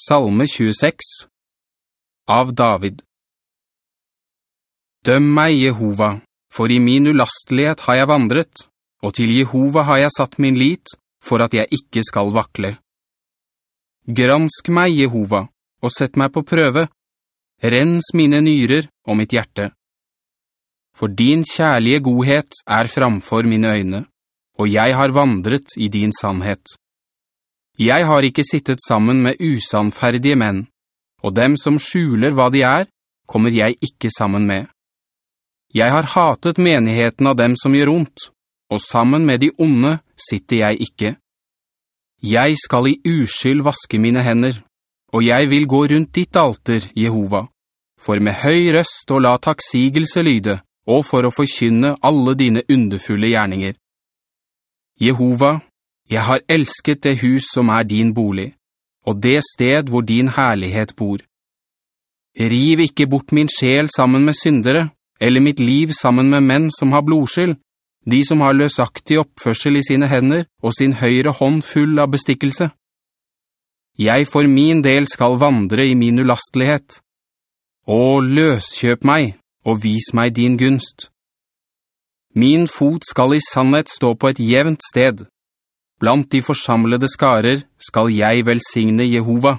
Salme 26 Av David Døm meg, Jehova, for i min ulastelighet har jeg vandret, og til Jehova har jeg satt min lit, for at jeg ikke skal vakle. Gransk meg, Jehova, og sett meg på prøve. Rens mine nyrer og mitt hjerte. For din kjærlige godhet er framfor mine øyne, og jeg har vandret i din sannhet. Jeg har ikke sittet sammen med usannferdige menn, og dem som skjuler hva de er, kommer jeg ikke sammen med. Jeg har hatet menigheten av dem som gjør ondt, og sammen med de onde sitter jeg ikke. Jeg skal i uskyld vaske mine hender, og jeg vil gå rundt ditt alter, Jehova, for med høy røst og la taksigelse lyde, og for å forkynne alle dine underfulle gjerninger. Jehova, jeg har elsket det hus som er din bolig, og det sted hvor din herlighet bor. Riv ikke bort min sjel sammen med syndere, eller mitt liv sammen med menn som har blodskyld, de som har løsaktig oppførsel i sine hender, og sin høyre hånd full av bestikkelse. Jeg for min del skal vandre i min ulastelighet. Å, løskjøp meg, og vis meg din gunst. Min fot skal i sannhet stå på et jevnt sted, Blant de forsamlede skarer skal jeg velsigne Jehova.